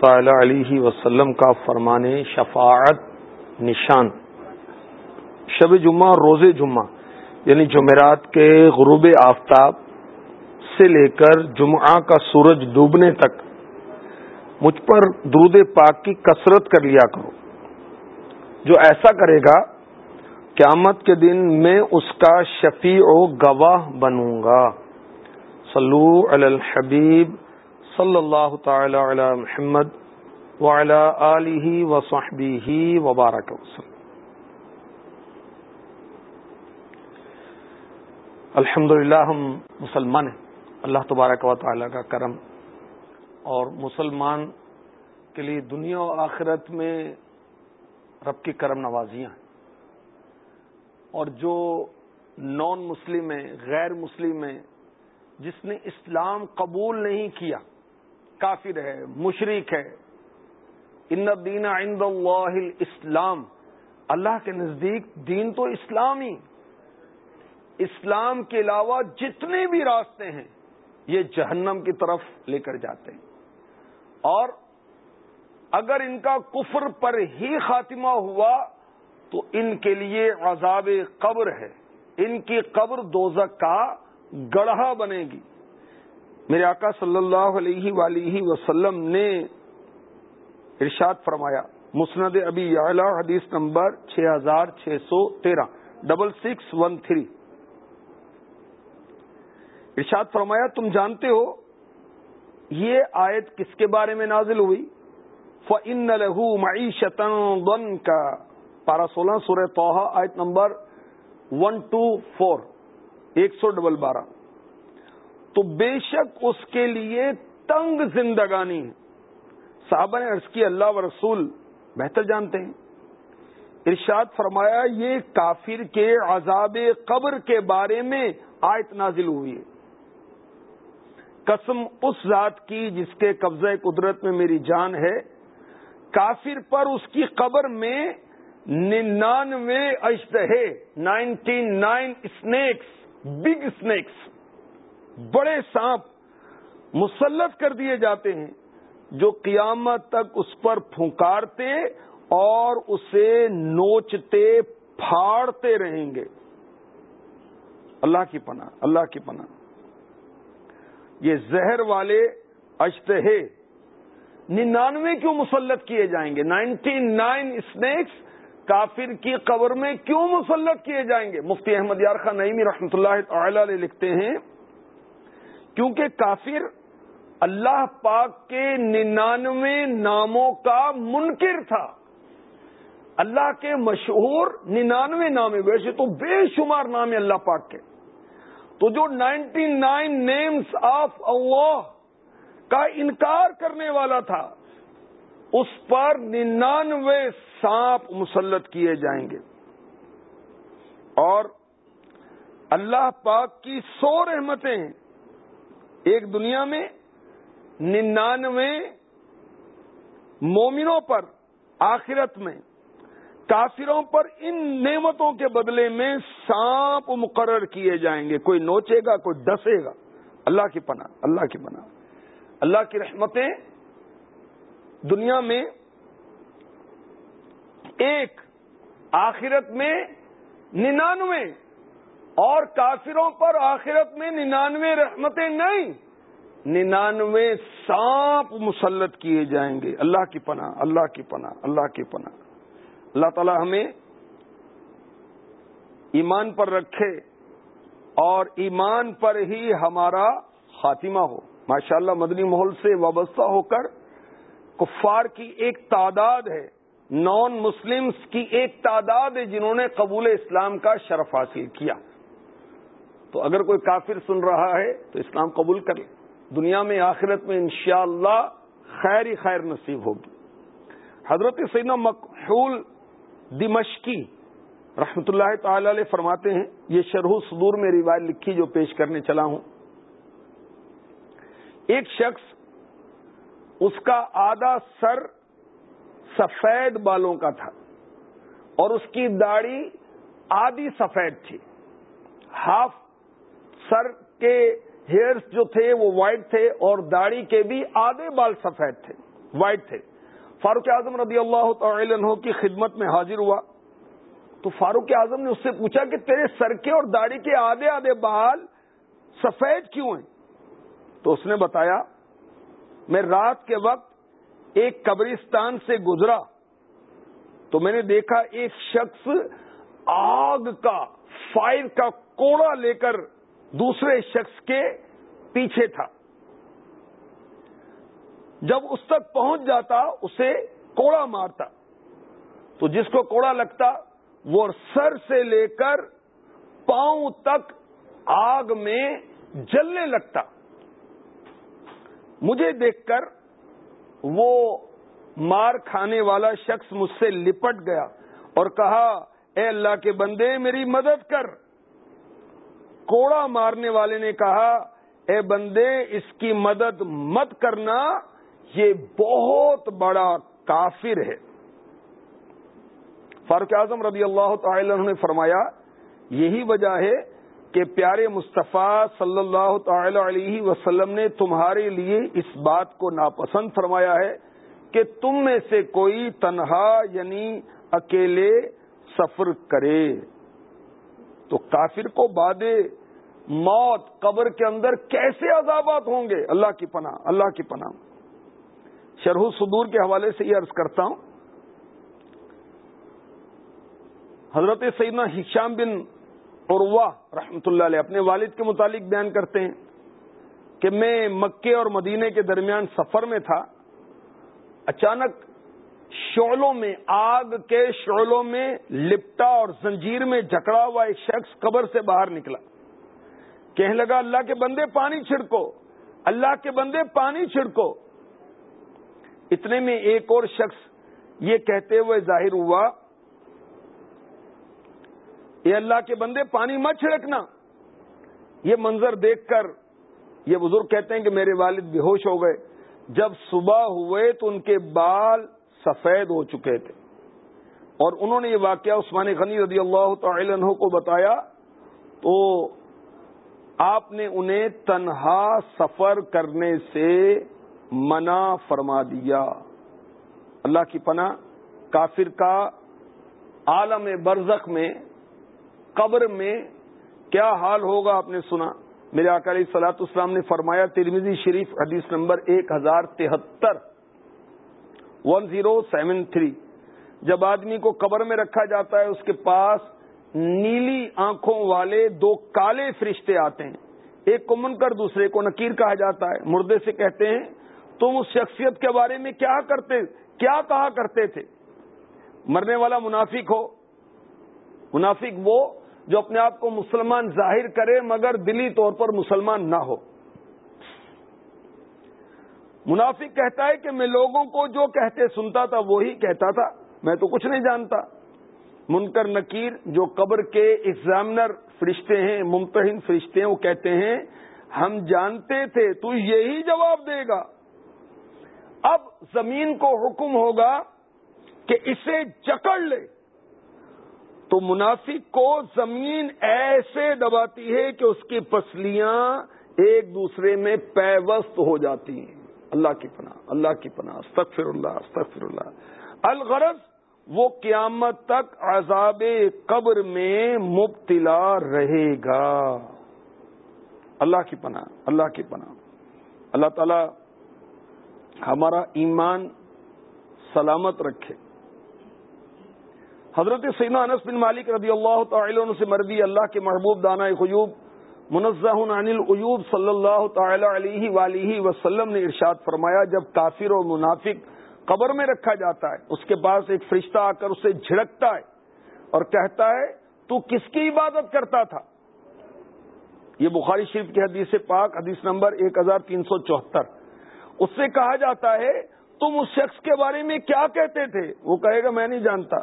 تعالی علیہ وسلم کا فرمانے شفاعت نشان۔ شب جمعہ اور روز جمعہ یعنی جمعرات کے غروب آفتاب سے لے کر جمعہ کا سورج ڈوبنے تک، مجھ پر درود پاک کی کثرت کر لیا کرو۔ جو ایسا کرے گا، قیامت کے دن میں اس کا شفیع و گواہ بنوں گا۔ صلو علی الحبیب صلی اللہ تعالی علی محمد وعلی آلہ وصحبہ وبارک وسلم۔ الحمد ہم مسلمان ہیں۔ اللہ تبارک و تعالی کا کرم۔ اور مسلمان کے لیے دنیا و آخرت میں رب کی کرم نوازیاں ہیں۔ اور جو نان مسلم ہیں، غیر مسلم ہیں، جس نے اسلام قبول نہیں کیا کافر ہے مشرق ہے۔ ان دین عند اللہ اسلام اللہ کے نزدیک دین تو اسلامی۔ اسلام کے علاوہ جتنے بھی راستے ہیں، یہ جہنم کی طرف لے کر جاتے ہیں۔ اور اگر ان کا کفر پر ہی خاتمہ ہوا، تو ان کے لیے عذاب قبر ہے۔ ان کی قبر دوزک کا گڑھا بنے گی۔ میرے آقا صلی اللہ علیہ ولیہ وسلم نے ارشاد فرمایا، مسند ابی اعلی حدیث نمبر چھ ہزار چھ سو تیرہ، ڈبل سکس ون تھری۔ ارشاد فرمایا، تم جانتے ہو یہ آیت کس کے بارے میں نازل ہوئی؟ فن لہو معیشت کا پارہ سولہ سورہ توحا آیت نمبر ون ٹو فور، ایک سو ڈبل بارہ۔ تو بے شک اس کے لیے تنگ زندگانی ہے۔ صحابہ نے عرض کی، اللہ و رسول بہتر جانتے ہیں۔ ارشاد فرمایا، یہ کافر کے عذاب قبر کے بارے میں آیت نازل ہوئی ہے۔ قسم اس ذات کی جس کے قبضہ قدرت میں میری جان ہے۔ کافر پر اس کی قبر میں ننانوے اشتہے ninety nine snakes, big snakes. بڑے سانپ مسلط کر دیے جاتے ہیں جو قیامت تک اس پر پھنکارتے اور اسے نوچتے، پھاڑتے رہیں گے۔ اللہ کی پناہ، اللہ کی پناہ۔ یہ زہر والے اشتہے ننانوے کیوں مسلط کیے جائیں گے؟ نائنٹی نائن اسنیکس کافر کی قبر میں کیوں مسلط کیے جائیں گے؟ مفتی احمد یار خان نئیمی رحمۃ اللہ تعالی علیہ لکھتے ہیں کیونکہ کافر اللہ پاک کے ننانوے ناموں کا منکر تھا۔ اللہ کے مشہور ننانوے نام ویسے تو بے شمار نام اللہ پاک کے۔ تو جو نائنٹی نائن نیمس آف اللہ کا انکار کرنے والا تھا، اس پر ننانوے سانپ مسلط کیے جائیں گے۔ اور اللہ پاک کی سو رحمتیں ایک دنیا میں ننانوے مومنوں پر، آخرت میں، کافروں پر ان نعمتوں کے بدلے میں سانپ مقرر کیے جائیں گے۔ کوئی نوچے گا، کوئی ڈسے گا۔ اللہ کی پناہ، اللہ کی پناہ۔ اللہ کی رحمتیں دنیا میں ایک، آخرت میں ننانوے اور کافروں پر آخرت میں ننانوے رحمتیں نہیں، ننانوے سانپ مسلط کیے جائیں گے۔ اللہ کی پناہ، اللہ کی پناہ، اللہ کی پناہ۔ اللہ تعالی ہمیں ایمان پر رکھے اور ایمان پر ہی ہمارا خاتمہ ہو۔ ماشاءاللہ مدنی محل سے وابستہ ہو کر کفار کی ایک تعداد ہے، نان مسلمس کی ایک تعداد ہے جنہوں نے قبول اسلام کا شرف حاصل کیا۔ تو اگر کوئی کافر سن رہا ہے تو اسلام قبول کر لے۔ دنیا میں آخرت میں انشاءاللہ اللہ خیر ہی خیر نصیب ہوگی۔ حضرت سینا مقحول دمشقی رحمت اللہ تعالی علیہ فرماتے ہیں، یہ شرح صدور میں روایت لکھی جو پیش کرنے چلا ہوں۔ ایک شخص اس کا آدھا سر سفید بالوں کا تھا اور اس کی داڑھی آدھی سفید تھی۔ ہاف سر کے ہیئرس جو تھے وہ وائٹ تھے اور داڑھی کے بھی آدھے بال سفید تھے، وائٹ تھے۔ فاروق اعظم رضی اللہ تعالی عنہ کی خدمت میں حاضر ہوا۔ تو فاروق اعظم نے اس سے پوچھا کہ تیرے سر کے اور داڑھی کے آدھے آدھے بال سفید کیوں ہیں؟ تو اس نے بتایا، میں رات کے وقت ایک قبرستان سے گزرا تو میں نے دیکھا ایک شخص آگ کا، فائر کا کوڑا لے کر دوسرے شخص کے پیچھے تھا۔ جب اس تک پہنچ جاتا، اسے کوڑا مارتا۔ تو جس کو کوڑا لگتا، وہ سر سے لے کر پاؤں تک آگ میں جلنے لگتا۔ مجھے دیکھ کر وہ مار کھانے والا شخص مجھ سے لپٹ گیا اور کہا، اے اللہ کے بندے، میری مدد کر۔ کوڑا مارنے والے نے کہا، اے بندے، اس کی مدد مت کرنا، یہ بہت بڑا کافر ہے۔ فاروق اعظم رضی اللہ تعالی عنہ نے فرمایا، یہی وجہ ہے کہ پیارے مصطفیٰ صلی اللہ تعالی علیہ وسلم نے تمہارے لیے اس بات کو ناپسند فرمایا ہے کہ تم میں سے کوئی تنہا یعنی اکیلے سفر کرے۔ تو کافر کو بعد موت قبر کے اندر کیسے عذابات ہوں گے؟ اللہ کی پناہ، اللہ کی پناہ۔ شرح صدور کے حوالے سے یہ عرض کرتا ہوں۔ حضرت سیدنا ہشام بن عروا رحمت اللہ علیہ اپنے والد کے متعلق بیان کرتے ہیں کہ میں مکے اور مدینے کے درمیان سفر میں تھا۔ اچانک شعلوں میں، آگ کے شعلوں میں لپٹا اور زنجیر میں جکڑا ہوا ایک شخص قبر سے باہر نکلا۔ کہنے لگا، اللہ کے بندے پانی چھڑکو، اللہ کے بندے پانی چھڑکو۔ اتنے میں ایک اور شخص یہ کہتے ہوئے ظاہر ہوا یہ اللہ کے بندے پانی مت چھڑکنا۔ یہ منظر دیکھ کر یہ بزرگ کہتے ہیں کہ میرے والد بے ہوش ہو گئے۔ جب صبح ہوئے تو ان کے بال سفید ہو چکے تھے۔ اور انہوں نے یہ واقعہ عثمان غنی رضی اللہ تعالی عنہ کو بتایا تو آپ نے انہیں تنہا سفر کرنے سے منع فرما دیا۔ اللہ کی پناہ، کافر کا عالم برزخ میں، قبر میں کیا حال ہوگا آپ نے سنا۔ میرے اکالی سلاط اسلام نے فرمایا ترمیزی شریف حدیث نمبر ایک ہزار تہتر۔ ون زیرو سیون تھری جب آدمی کو قبر میں رکھا جاتا ہے، اس کے پاس نیلی آنکھوں والے دو کالے فرشتے آتے ہیں۔ ایک کو من کر دوسرے کو نکیر کہا جاتا ہے۔ مردے سے کہتے ہیں، تم اس شخصیت کے بارے میں کیا کرتے، کیا کہا کرتے تھے؟ مرنے والا منافق ہو۔ منافق وہ جو اپنے آپ کو مسلمان ظاہر کرے، مگر دلی طور پر مسلمان نہ ہو۔ منافق کہتا ہے کہ میں لوگوں کو جو کہتے، سنتا تھا، وہی کہتا تھا۔ میں تو کچھ نہیں جانتا۔ منکر نکیر جو قبر کے ایگزامنر فرشتے ہیں، ممتحن فرشتے ہیں، وہ کہتے ہیں، ہم جانتے تھے، تو یہی جواب دے گا۔ اب زمین کو حکم ہوگا کہ اسے جکڑ لے۔ تو منافق کو زمین ایسے دباتی ہے کہ اس کی پسلیاں ایک دوسرے میں پیوست ہو جاتی ہیں۔ اللہ کی پناہ، اللہ کی پناہ، استغفر اللہ استغفر اللہ۔ الغرض وہ قیامت تک عذاب قبر میں مبتلا رہے گا۔ اللہ کی پناہ، اللہ کی پناہ۔ اللہ تعالی ہمارا ایمان سلامت رکھے۔ حضرت سینا انس بن مالک رضی اللہ تعالی عنہ سے مردی اللہ کے محبوب دانا خیوب منزہ عن العیوب صلی اللہ تعالی علیہ ولیہ وسلم نے ارشاد فرمایا، جب کافر اور منافق قبر میں رکھا جاتا ہے۔ اس کے پاس ایک فرشتہ آ کر اسے جھڑکتا ہے اور کہتا ہے، تو کس کی عبادت کرتا تھا؟ یہ بخاری شریف کی حدیث پاک، حدیث نمبر ایک ہزار تین سو چوہتر۔ اس سے کہا جاتا ہے، تم اس شخص کے بارے میں کیا کہتے تھے؟ وہ کہے گا، میں نہیں جانتا۔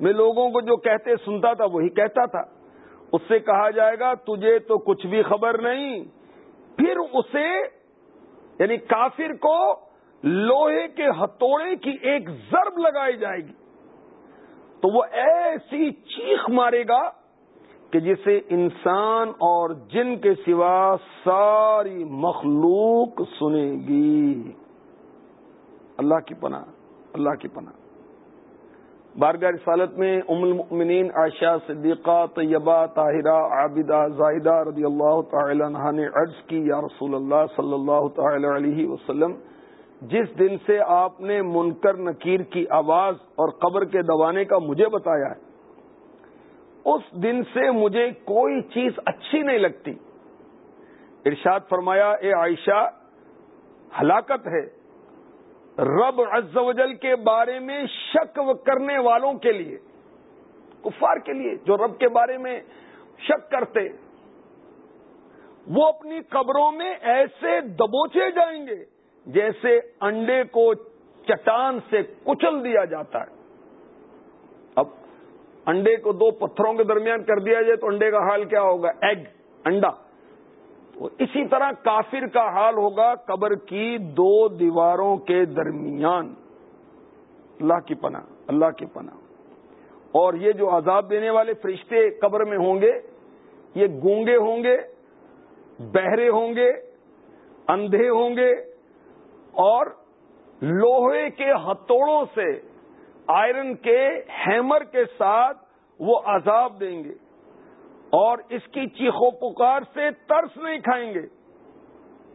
میں لوگوں کو جو کہتے سنتا تھا، وہی کہتا تھا۔ اس سے کہا جائے گا، تجھے تو کچھ بھی خبر نہیں۔ پھر اسے یعنی کافر کو لوہے کے ہتھوڑے کی ایک ضرب لگائی جائے گی۔ تو وہ ایسی چیخ مارے گا کہ جسے انسان اور جن کے سوا ساری مخلوق سنے گی۔ اللہ کی پناہ، اللہ کی پناہ۔ بارگاہ رسالت میں ام المؤمنین عائشہ صدیقہ طیبہ طاہرہ عابدہ زاہدہ رضی اللہ تعالی عنہ نے عرض کی، یا رسول اللہ صلی اللہ تعالی علیہ وسلم جس دن سے آپ نے منکر نکیر کی آواز اور قبر کے دوانے کا مجھے بتایا ہے، اس دن سے مجھے کوئی چیز اچھی نہیں لگتی۔ ارشاد فرمایا، اے عائشہ، ہلاکت ہے۔ رب عز و جل کے بارے میں شک کرنے والوں کے لیے، کفار کے لیے، جو رب کے بارے میں شک کرتے، وہ اپنی قبروں میں ایسے دبوچے جائیں گے۔ جیسے انڈے کو چٹان سے کچل دیا جاتا ہے۔ اب انڈے کو دو پتھروں کے درمیان کر دیا جائے تو انڈے کا حال کیا ہوگا؟ ایگ انڈا۔ اسی طرح کافر کا حال ہوگا قبر کی دو دیواروں کے درمیان۔ اللہ کی پناہ، اللہ کی پناہ۔ اور یہ جو عذاب دینے والے فرشتے قبر میں ہوں گے، یہ گونگے ہوں گے، بہرے ہوں گے، اندھے ہوں گے اور لوہے کے ہتھوڑوں سے آئرن کے ہیمر کے ساتھ وہ عذاب دیں گے اور اس کی چیخو پکار سے ترس نہیں کھائیں گے۔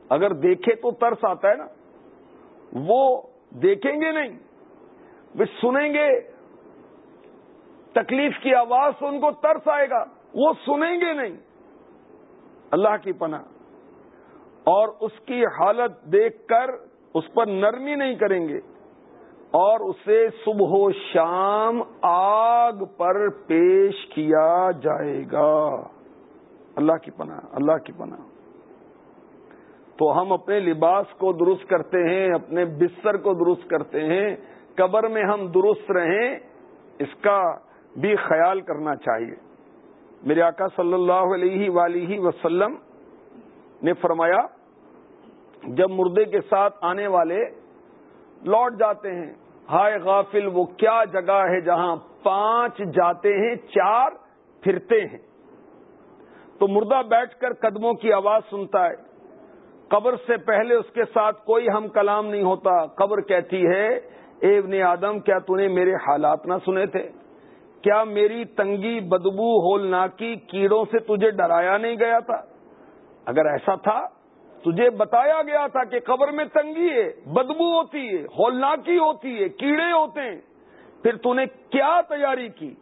اگر دیکھے تو ترس آتا ہے نا۔ وہ دیکھیں گے نہیں۔ وہ سنیں گے۔ تکلیف کی آواز سے ان کو ترس آئے گا۔ وہ سنیں گے نہیں۔ اللہ کی پناہ۔ اور اس کی حالت دیکھ کر اس پر نرمی نہیں کریں گے۔ اور اسے صبح و شام آگ پر پیش کیا جائے گا۔ اللہ کی پناہ، اللہ کی پناہ۔ تو ہم اپنے لباس کو درست کرتے ہیں، اپنے بستر کو درست کرتے ہیں۔ قبر میں ہم درست رہیں، اس کا بھی خیال کرنا چاہیے۔ میرے آقا صلی اللہ علیہ ولیہ وسلم نے فرمایا جب مردے کے ساتھ آنے والے لوٹ جاتے ہیں۔ ہائے غافل، وہ کیا جگہ ہے جہاں پانچ جاتے ہیں، چار پھرتے ہیں۔ تو مردہ بیٹھ کر قدموں کی آواز سنتا ہے۔ قبر سے پہلے اس کے ساتھ کوئی ہم کلام نہیں ہوتا۔ قبر کہتی ہے، اے ابن آدم، کیا تو نے میرے حالات نہ سنے تھے؟ کیا میری تنگی، بدبو، ہولناکی کیڑوں سے تجھے ڈرایا نہیں گیا تھا؟ اگر ایسا تھا تجھے بتایا گیا تھا کہ قبر میں تنگی ہے، بدبو ہوتی ہے، ہولناکی ہوتی ہے، کیڑے ہوتے ہیں۔ پھر تو نے کیا تیاری کی؟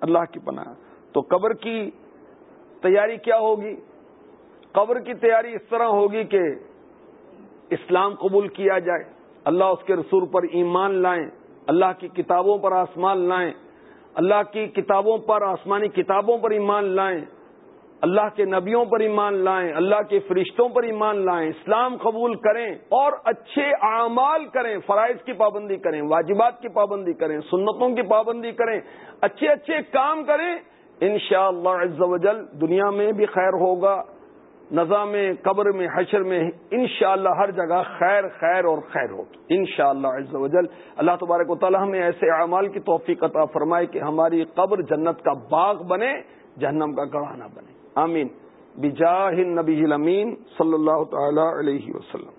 اللہ کی پناہ۔ تو قبر کی تیاری کیا ہوگی؟ قبر کی تیاری اس طرح ہوگی کہ اسلام قبول کیا جائے۔ اللہ اس کے رسول پر ایمان لائیں، اللہ کی کتابوں پر آسمان لائیں، اللہ کی کتابوں پر، آسمانی کتابوں پر ایمان لائیں۔ اللہ کے نبیوں پر ایمان لائیں، اللہ کے فرشتوں پر ایمان لائیں، اسلام قبول کریں اور اچھے اعمال کریں، فرائض کی پابندی کریں، واجبات کی پابندی کریں، سنتوں کی پابندی کریں، اچھے اچھے کام کریں، انشاءاللہ عز و جل دنیا میں بھی خیر ہوگا نظام قبر میں، حشر میں، انشاءاللہ ہر جگہ خیر خیر اور خیر ہوگی، انشاءاللہ عز و جل۔ اللہ تبارک و تعالی ہمیں ایسے اعمال کی توفیق عطا فرمائے کہ ہماری قبر جنت کا باغ بنے، جہنم کا گڑھانا بنے۔ آمین. بجاہ النبی الامین صلی اللہ تعالی علیہ وسلم.